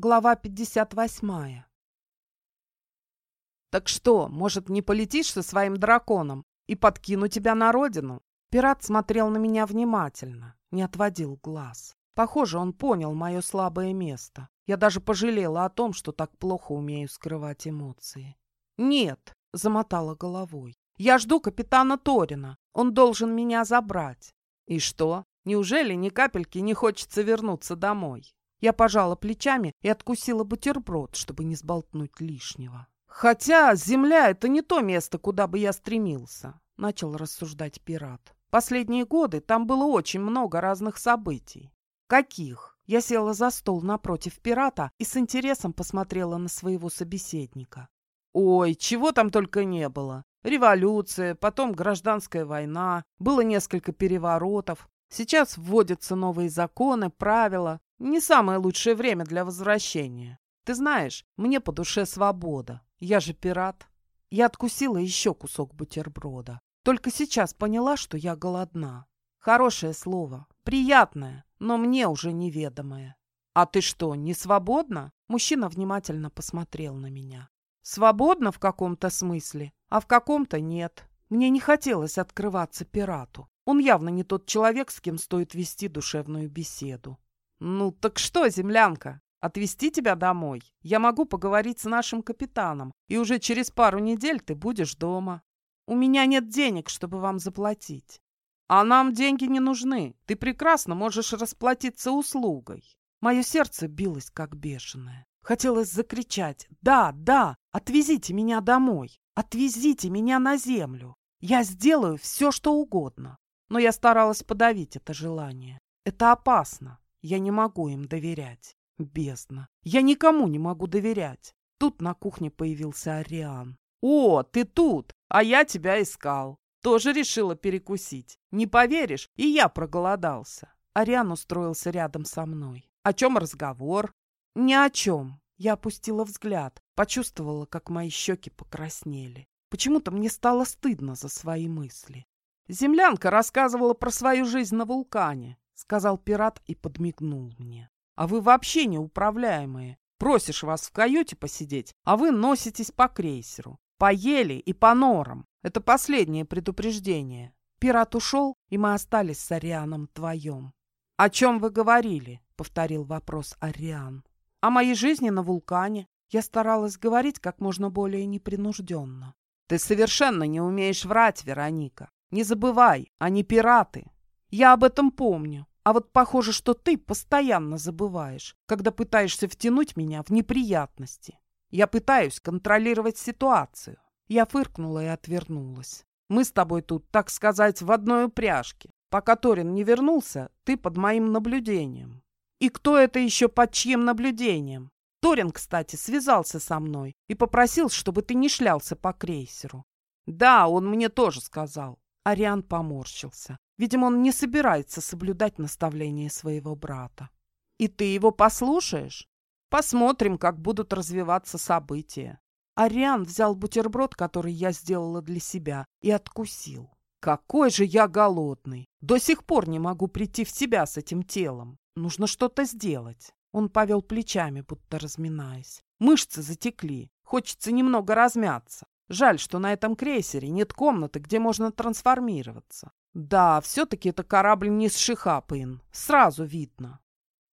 Глава 58. «Так что, может, не полетишь со своим драконом и подкину тебя на родину?» Пират смотрел на меня внимательно, не отводил глаз. Похоже, он понял мое слабое место. Я даже пожалела о том, что так плохо умею скрывать эмоции. «Нет», — замотала головой, — «я жду капитана Торина. Он должен меня забрать». «И что? Неужели ни капельки не хочется вернуться домой?» Я пожала плечами и откусила бутерброд, чтобы не сболтнуть лишнего. «Хотя земля — это не то место, куда бы я стремился», — начал рассуждать пират. «Последние годы там было очень много разных событий». «Каких?» Я села за стол напротив пирата и с интересом посмотрела на своего собеседника. «Ой, чего там только не было. Революция, потом гражданская война, было несколько переворотов. Сейчас вводятся новые законы, правила. Не самое лучшее время для возвращения. Ты знаешь, мне по душе свобода. Я же пират. Я откусила еще кусок бутерброда. Только сейчас поняла, что я голодна. Хорошее слово. Приятное, но мне уже неведомое. А ты что, не свободна? Мужчина внимательно посмотрел на меня. Свободна в каком-то смысле, а в каком-то нет. Мне не хотелось открываться пирату. Он явно не тот человек, с кем стоит вести душевную беседу. «Ну так что, землянка, отвезти тебя домой? Я могу поговорить с нашим капитаном, и уже через пару недель ты будешь дома. У меня нет денег, чтобы вам заплатить. А нам деньги не нужны. Ты прекрасно можешь расплатиться услугой». Мое сердце билось, как бешеное. Хотелось закричать «Да, да, отвезите меня домой, отвезите меня на землю. Я сделаю все, что угодно». Но я старалась подавить это желание. Это опасно. Я не могу им доверять. Бездна. Я никому не могу доверять. Тут на кухне появился Ариан. «О, ты тут! А я тебя искал. Тоже решила перекусить. Не поверишь, и я проголодался». Ариан устроился рядом со мной. «О чем разговор?» «Ни о чем». Я опустила взгляд, почувствовала, как мои щеки покраснели. Почему-то мне стало стыдно за свои мысли. Землянка рассказывала про свою жизнь на вулкане сказал пират и подмигнул мне. А вы вообще неуправляемые. Просишь вас в каюте посидеть, а вы носитесь по крейсеру. Поели и по норам. Это последнее предупреждение. Пират ушел, и мы остались с Арианом вдвоем. «О чем вы говорили?» — повторил вопрос Ариан. «О моей жизни на вулкане. Я старалась говорить как можно более непринужденно. Ты совершенно не умеешь врать, Вероника. Не забывай, они пираты. Я об этом помню. А вот похоже, что ты постоянно забываешь, когда пытаешься втянуть меня в неприятности. Я пытаюсь контролировать ситуацию. Я фыркнула и отвернулась. Мы с тобой тут, так сказать, в одной упряжке. Пока Торин не вернулся, ты под моим наблюдением. И кто это еще под чьим наблюдением? Торин, кстати, связался со мной и попросил, чтобы ты не шлялся по крейсеру. Да, он мне тоже сказал. Ариан поморщился. Видимо, он не собирается соблюдать наставления своего брата. И ты его послушаешь? Посмотрим, как будут развиваться события. Ариан взял бутерброд, который я сделала для себя, и откусил. Какой же я голодный! До сих пор не могу прийти в себя с этим телом. Нужно что-то сделать. Он повел плечами, будто разминаясь. Мышцы затекли. Хочется немного размяться. Жаль, что на этом крейсере нет комнаты, где можно трансформироваться. Да, все-таки это корабль не с Шихапаин. Сразу видно.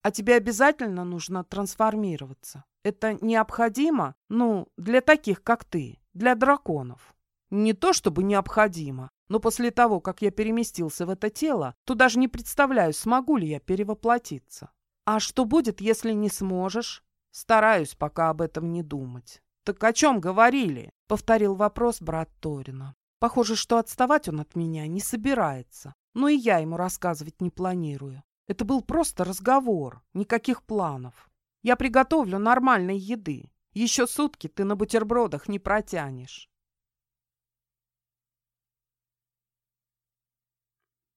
А тебе обязательно нужно трансформироваться. Это необходимо, ну, для таких, как ты, для драконов. Не то чтобы необходимо, но после того, как я переместился в это тело, то даже не представляю, смогу ли я перевоплотиться. А что будет, если не сможешь? Стараюсь пока об этом не думать. Так о чем говорили? Повторил вопрос брат Торина. Похоже, что отставать он от меня не собирается. Но и я ему рассказывать не планирую. Это был просто разговор, никаких планов. Я приготовлю нормальной еды. Еще сутки ты на бутербродах не протянешь.